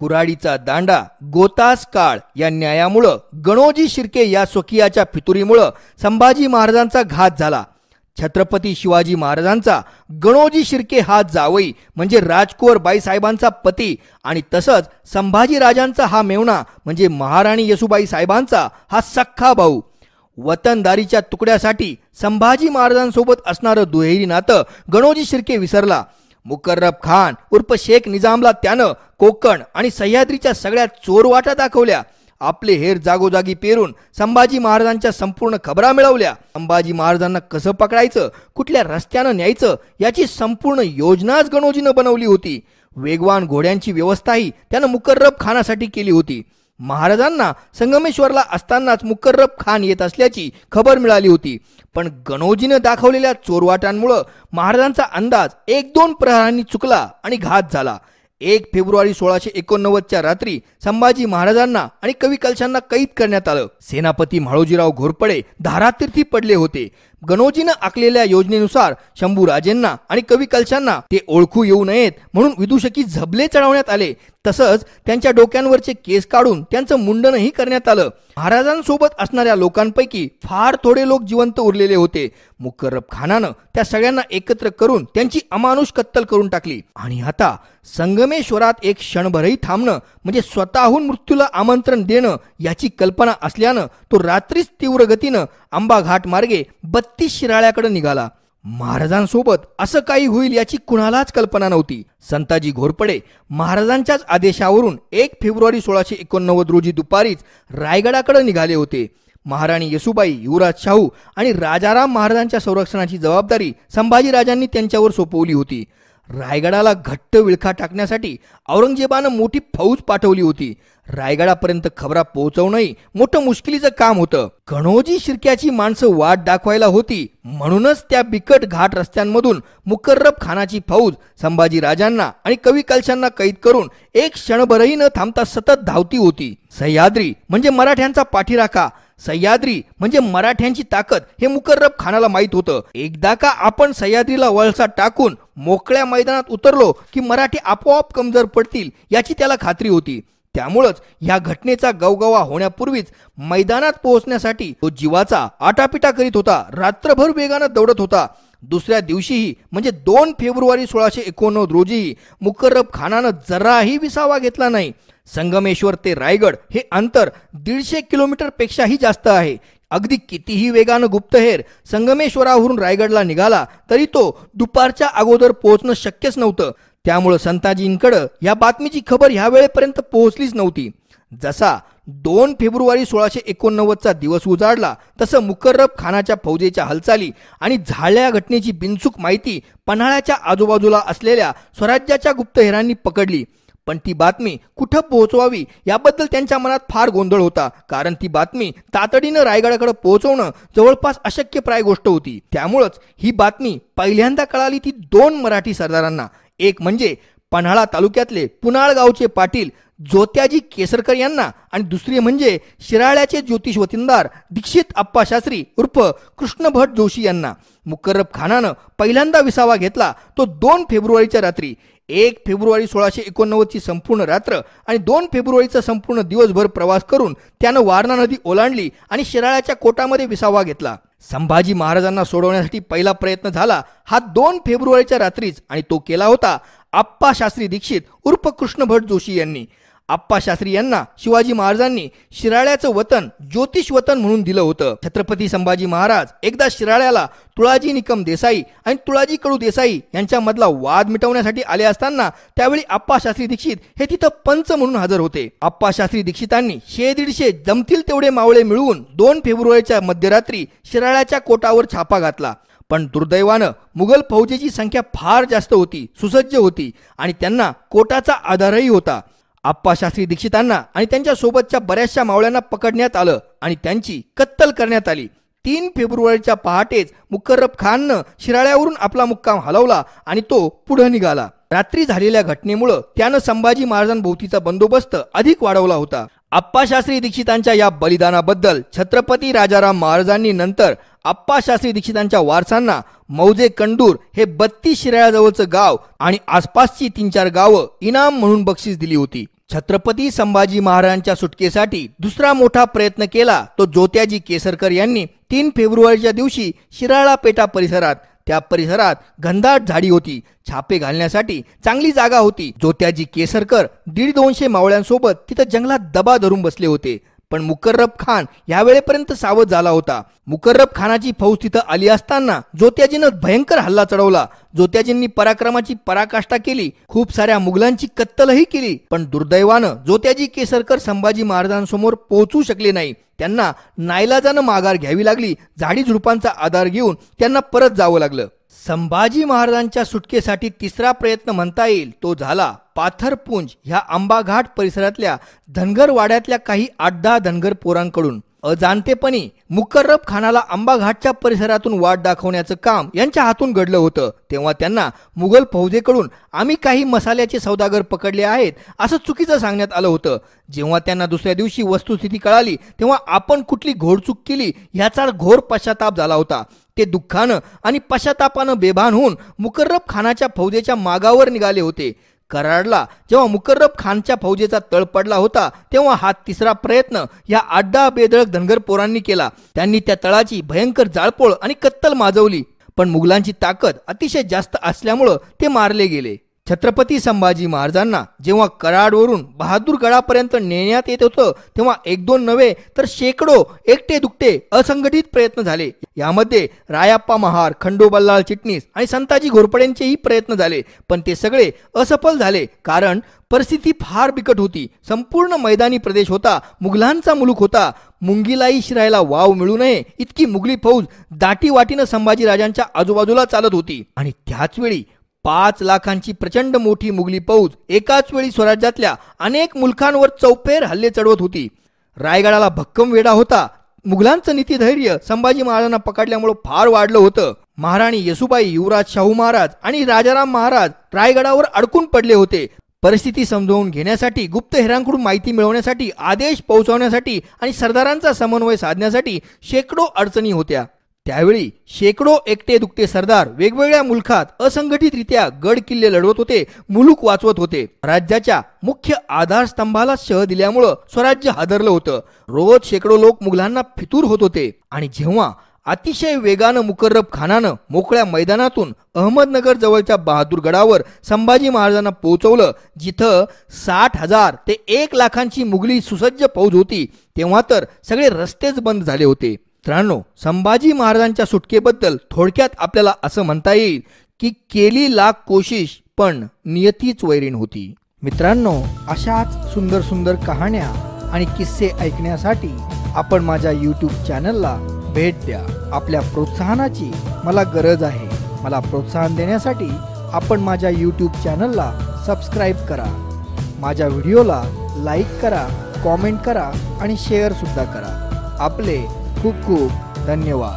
कुराडीचा दांडा गोतास काळ या न्यायामुळं गणोजी शिर्के या स्वकीयाच्या फितुरीमुळं संभाजी महाराजांचा घात झाला. छत्रपती शिवाजी महाराजांचा गणोजी शिर्के हा जावई म्हणजे राजकुवर बाईसाहेबांचा पती आणि तसंच संभाजी राजांचा हा मेवणा म्हणजे महाराणी येसुबाई साहेबांचा हा सख्खा भाऊ. वतनदारीच्या तुकड्यासाठी संभाजी महाराजांसोबत असणारं दुहेरी नातं गणोजी शिर्के विसरला. मुकर्रब खान उर्फ शेख निजामला त्यानं कोकण आणि सह्याद्रीच्या सगळ्या चोरवाटा दाखवल्या. आपले हेर जागोजागी पेरून संभाजी महाराजांच्या संपूर्ण खबरा मिळवल्या. संभाजी महाराजांना कसं पकडायचं कुठल्या रस्त्यानं न्यायचं याची संपूर्ण योजनाच गणोजीनं बनवली होती. वेगवान घोड्यांची व्यवस्थाही त्यानं मुकर्रब खानासाठी केली होती. महाराजांना संगमेश्वरला असतानाच मुकर्रब खान येत असल्याची खबर मिळाली होती. पण गणोजीनं दाखवलेल्या चोरवाटांमुळं महाराजांचा अंदाज एक दोन प्रहारांनी चुकला आणि घात झाला. एक फेब्रुवारी सोळाशे एकोणनव्वदच्या रात्री संभाजी महाराजांना आणि कवी कलशांना कैद करण्यात आलं. सेनापती म्हाळोजीराव घोरपडे धारातीर्थी पडले होते. गणोजीनं आखलेल्या योजनेनुसार शंभूराजेंना आणि कवी कलशांना ते ओळखू येऊ नयेत म्हणून विदूषकी झबले चढवण्यात आले. तसंच त्यांच्या डोक्यांवरचे केस काढून त्यांचं मुंडनही करण्यात आलं. महाराजांसोबत असणाऱ्या लोकांपैकी फार थोडे लोक जिवंत उरलेले होते. मुकर्रब खानानं त्या सगळ्यांना एकत्र करून त्यांची अमानुष कत्तल करून टाकली. आणि आता संगमेश्वरात एक क्षणभरही थांबणं म्हणजे स्वतःहून मृत्यूला आमंत्रण देणं याची कल्पना असल्यानं तो रात्रीच तीव्र गतीनं आंबा घाट मार्गे बत्तीस शिराळ्याकडे निघाला. महाराजांसोबत असं काही होईल याची कुणालाच कल्पना नव्हती. संताजी घोरपडे महाराजांच्याच आदेशावरून एक फेब्रुवारी सोळाशे एकोणनव्वद रोजी दुपारीच रायगडाकडे निघाले होते. महाराणी येसुबाई युवराज शाहू आणि राजाराम महाराजांच्या संरक्षणाची जबाबदारी संभाजीराजांनी त्यांच्यावर सोपवली होती. रायगडाला घट्ट विळखा टाकण्यासाठी औरंगजेबानं मोठी फौज पाठवली होती. रायगडापर्यंत खबरा पोहोचवणंही मोठं मुश्किलीचं काम होतं. कणोजी शिरक्याची माणसं वाट दाखवायला होती. म्हणूनच त्या बिकट घाट रस्त्यांमधून मुकर्रब खानाची फौज संभाजी राजांना आणि कवी कलशांना कैद करून एक क्षणभरही न थांबता सतत धावती होती. सह्याद्री म्हणजे मराठ्यांचा पाठीराखा. सह्याद्री म्हणजे मराठ्यांची ताकद हे मुकर्रब खानाला माहीत होतं. एकदा का आपण सह्याद्रीला वळसा टाकून मोकळ्या मैदानात उतरलो की मराठी आपोआप कमजोर पडतील याची त्याला खात्री होती. त्यामुळंच ह्या घटनेचा गवगवा होण्यापूर्वीच मैदानात पोहोचण्यासाठी तो जीवाचा आटापिटा करीत होता. रात्रभर वेगानं दौडत होता. दुसऱ्या दिवशीही म्हणजे दोन फेब्रुवारी सोळाशे एकोणनव्वद रोजीही मुकर्रब खानानं जराही विसावा घेतला नाही. संगमेश्वर ते रायगड हे अंतर दीडशे किलोमीटर पेक्षाही जास्त आहे. अगदी कितीही वेगानं गुप्तहेर संगमेश्वरावरून रायगडला निघाला तरी तो दुपारच्या अगोदर पोहोचणं शक्यच नव्हतं. त्यामुळं संताजींकडं या बातमीची खबर ह्या वेळेपर्यंत पोहोचलीच नव्हती. जसा दोन फेब्रुवारी सोळाशे एकोणनव्वदचा दिवस उजाडला तसं मुकर्रब खानाच्या फौजेच्या हालचाली आणि झाल्या घटनेची बिनचूक माहिती पन्हाळ्याच्या आजूबाजूला असलेल्या स्वराज्याच्या गुप्तहेरांनी पकडली. पण ती बातमी कुठं पोहोचवावी याबद्दल त्यांच्या मनात फार गोंधळ होता कारण ती बातमी तातडीनं रायगडाकडे पोहोचवणं जवळपास अशक्यप्राय गोष्ट होती. त्यामुळंच ही बातमी पहिल्यांदा कळाली ती दोन मराठी सरदारांना एक म्हणजे पन्हाळा तालुक्यातले पुनाळ गावचे पाटील ज्योत्याजी केसरकर यांना आणि दुसरे म्हणजे शिराळ्याचे ज्योतिष वतिंदार दीक्षित आप्पा शास्त्री उर्फ कृष्णभट जोशी यांना. मुकर्रब खानानं पहिल्यांदा विसावा घेतला तो दोन फेब्रुवारीच्या रात्री. एक फेब्रुवारी सोळाशे एकोणनव्वदची संपूर्ण रात्र आणि दोन फेब्रुवारीचा संपूर्ण दिवसभर प्रवास करून त्यानं वारणा नदी ओलांडली आणि शिराळ्याच्या कोटामध्ये विसावा घेतला. संभाजी महाराजांना सोडवण्यासाठी पहिला प्रयत्न झाला हा दोन फेब्रुवारीच्या रात्रीच आणि तो केला होता. आप्पा शास्त्री दीक्षित उर्फ कृष्णभट जोशी यांनी. आप्पा शास्त्री यांना शिवाजी महाराजांनी शिराळ्याचं वतन ज्योतिष वतन म्हणून दिलं होतं. छत्रपती संभाजी महाराज एकदा शिराळ्याला तुळाजी निकम देसाई आणि तुळाजी कडू देसाई यांच्यामधला वाद मिटवण्यासाठी आले असताना त्यावेळी आप्पा शास्त्री दीक्षित हे तिथं पंच म्हणून हजर होते. आप्पा शास्त्री दीक्षितांनी शे दीडशे जमतील तेवढे मावळे मिळवून दोन फेब्रुवारीच्या मध्यरात्री शिराळ्याच्या कोटावर छापा घातला. पण दुर्दैवानं मुघल फौजेची संख्या फार जास्त होती सुसज्ज होती आणि त्यांना कोटाचा आधारही होता. आप्पाशास्त्री दीक्षितांना आणि त्यांच्या सोबतच्या बऱ्याचशा मावळ्यांना पकडण्यात आलं आणि त्यांची कत्तल करण्यात आली. तीन फेब्रुवारीच्या पहाटेच मुकर्रब खाननं शिराळ्यावरून आपला मुक्काम हलवला आणि तो पुढे निघाला. रात्री झालेल्या घटनेमुळं त्यानं संभाजी महाराजांभोवतीचा बंदोबस्त अधिक वाढवला होता. आप्पाशास्त्री दीक्षितांच्या या बलिदानाबद्दल छत्रपती राजाराम महाराजांनी नंतर आप्पाशास्त्री दीक्षितांच्या वारसांना मौजे कंडूर हे बत्तीस शिराळ्याजवळचं गाव आणि आसपासची तीन चार गावं इनाम म्हणून बक्षीस दिली होती. छत्रपती संभाजी महाराजांच्या सुटकेसाठी दुसरा मोठा प्रयत्न केला तो जोत्याजी केसरकर यांनी तीन फेब्रुवारीच्या दिवशी शिराळा पेटा परिसरात त्या परिसरात घनदाट झाडी होती. छापे घालण्यासाठी चांगली जागा होती. जोत्याजी केसरकर दीड दोनशे मावळ्यांसोबत तिथं जंगलात दबा धरून बसले होते. पण मुकर्रब खान यावेळेपर्यंत सावध झाला होता. मुकर्रब खानाची फौज तिथं आली असताना जोत्याजीनं भयंकर हल्ला चढवला. जोत्याजींनी पराक्रमाची पराकाष्ठा केली. खूप साऱ्या मुघलांची कत्तलही केली. पण दुर्दैवानं जोत्याजी केसरकर संभाजी महाराजांसमोर पोहोचू शकले नाही. त्यांना नाईलाजानं माघार घ्यावी लागली. झाडी झुडपांचा आधार घेऊन त्यांना परत जावं लागलं. संभाजी महाराजांच्या सुटकेसाठी तिसरा प्रयत्न म्हणता येईल तो झाला. पाथरपुंज ह्या आंबाघाट परिसरातल्या धनगर वाड्यातल्या काही आठ दहा धनगर पोरांकडून. अजाणतेपणी मुकर्रब खानाला आंबाघाटच्या परिसरातून वाट दाखवण्याचं काम यांच्या हातून घडलं होतं. तेव्हा त्यांना मुघल फौजेकडून आम्ही काही मसाल्याचे सौदागर पकडले आहेत असं चुकीचं सांगण्यात आलं होतं. जेव्हा त्यांना दुसऱ्या दिवशी वस्तुस्थिती कळाली तेव्हा आपण कुठली घोडचूक केली ह्याचा घोर पश्चाताप झाला होता. ते दुःखानं आणि पश्चातापानं बेभान होऊन मुकर्रब खानाच्या फौजेच्या मागावर निघाले होते. कराडला. जेव्हा मुकर्रब खानच्या फौजेचा तळ पडला होता तेव्हा हा तिसरा प्रयत्न या आड्डा बेदळक धनगर पोरांनी केला. त्यांनी त्या तळाची भयंकर जाळपोळ आणि कत्तल माजवली. पण मुघलांची ताकद अतिशय जास्त असल्यामुळं ते मारले गेले. छत्रपती संभाजी महाराजांना जेव्हा कराडवरून बहादूर गडापर्यंत नेण्यात येत होतं तेव्हा एक दोन नव्हे तर शेकडो एकटे दुकटे असंघटित प्रयत्न झाले. यामध्ये रायाप्पा महार खंडोबल्लाल चिटणीस आणि संताजी घोरपडेंचेही प्रयत्न झाले पण ते सगळे असफल झाले कारण परिस्थिती फार बिकट होती. संपूर्ण मैदानी प्रदेश होता मुघलांचा मुलूक होता. मुंगीलाही शिरायला वाव मिळू नये इतकी मुघली फौज दाटीवाटीनं संभाजी संभाजीराजांच्या आजूबाजूला चालत होती. आणि त्याच वेळी पाच लाखांची प्रचंड मोठी मुघली फौज एकाच वेळी स्वराज्यातल्या अनेक मुलखांवर चौपेर हल्ले चढवत होती. रायगडाला भक्कम वेढा होता. मुघलांचं नीतिधैर्य संभाजी महाराजांना पकडल्यामुळं फार वाढलं होतं. महाराणी येसुबाई युवराज शाहू महाराज आणि राजाराम महाराज रायगडावर अडकून पडले होते. परिस्थिती समजावून घेण्यासाठी गुप्तहेरांकडून माहिती मिळवण्यासाठी आदेश पोहोचवण्यासाठी आणि सरदारांचा समन्वय साधण्यासाठी शेकडो अडचणी होत्या. त्यावेळी शेकडो एकटे दुखते सरदार वेगवेगळ्या मुलखात असंघटितरित्या गड किल्ले लढवत होते मुलूक वाचवत होते. राज्याच्या मुख्य आधारस्तंभाला शह दिल्यामुळं स्वराज्य हादरलं होतं. रोज शेकडो लोक मुघलांना फितूर होत होते. आणि जेव्हा अतिशय वेगानं मुकर्रब खानानं मोकळ्या मैदानातून अहमदनगर जवळच्या बहादूर गडावर संभाजी महाराजांना पोहोचवलं जिथं साठ हजार ते एक लाखांची मुघली सुसज्ज फौज होती तेव्हा तर सगळे रस्तेच बंद झाले होते. मित्रांनो संभाजी महाराजांच्या सुटकेबद्दल थोडक्यात आपल्याला असं म्हणता येईल की केली लाख कोशिश पण नियतीच वैरीण होती. मित्रांनो अशाच सुंदर सुंदर कहाण्या आणि किस्से ऐकण्यासाठी आपण माझ्या यूट्यूब चॅनलला भेट द्या. आपल्या प्रोत्साहनाची मला गरज आहे. मला प्रोत्साहन देण्यासाठी आपण माझ्या यूट्यूब चॅनलला सबस्क्राईब करा. माझ्या व्हिडिओला लाईक करा कॉमेंट करा आणि शेअर सुद्धा करा. आपले खूप खूप धन्यवाद